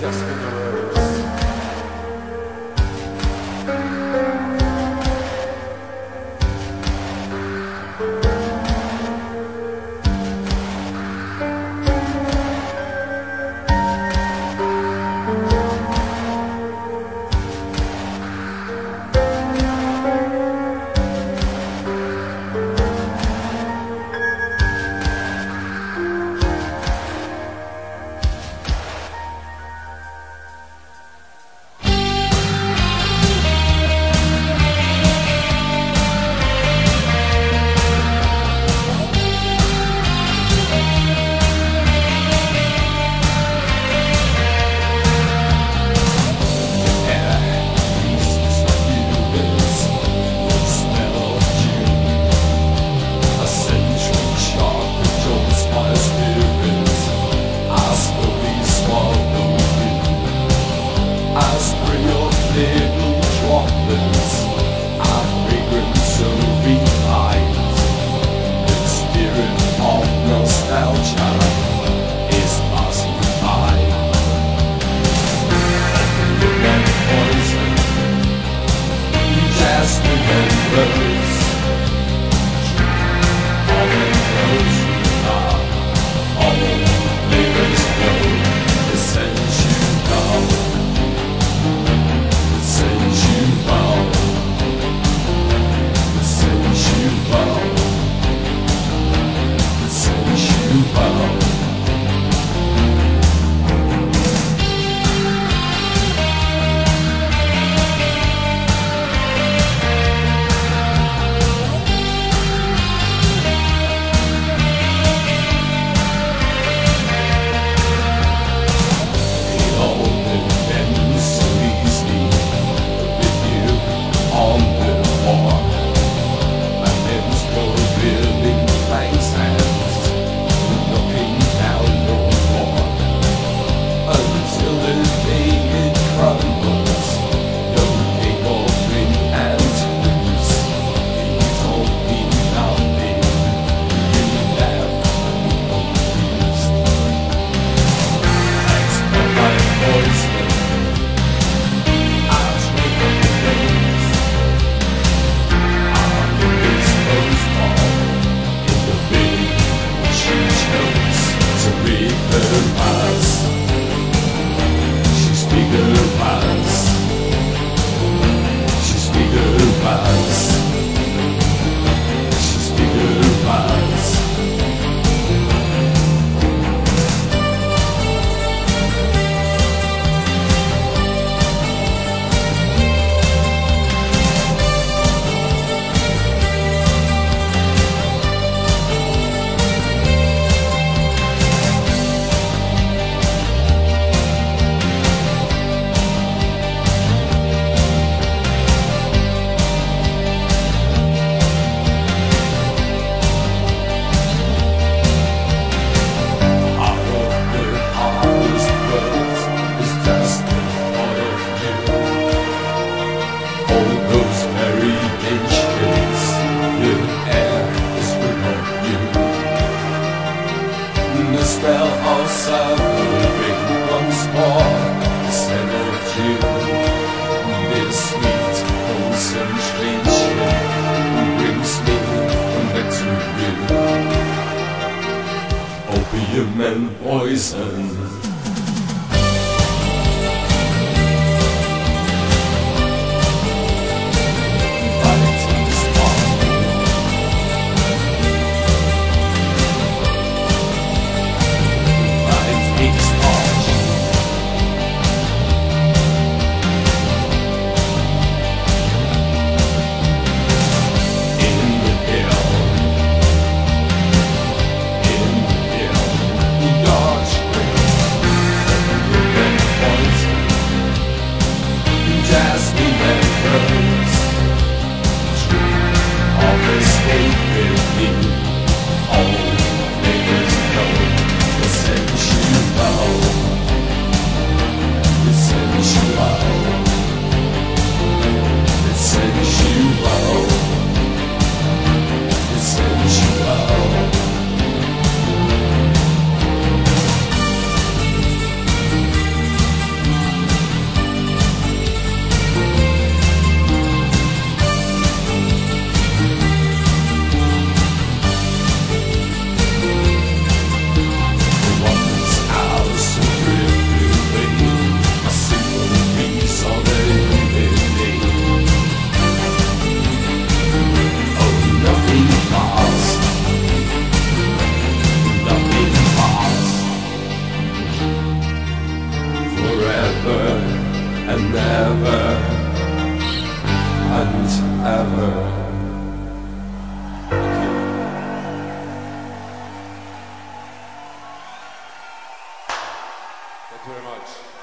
Gracias, Señor. spell of something once more. This energy, this sweet wholesome strange brings me back to you. Opium and poison. ever and ever and ever. Thank you very much.